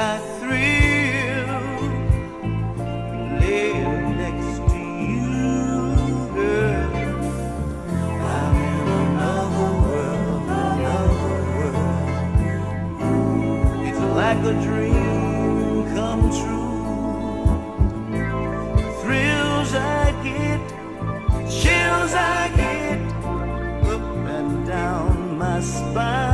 a thrill next to you, girl. I'm in another world, another world. It's like a dream come true. Thrills I get, chills I get, up and down my spine.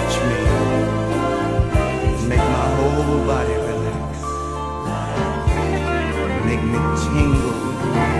touch me. Make my whole body relax. Make me tingle.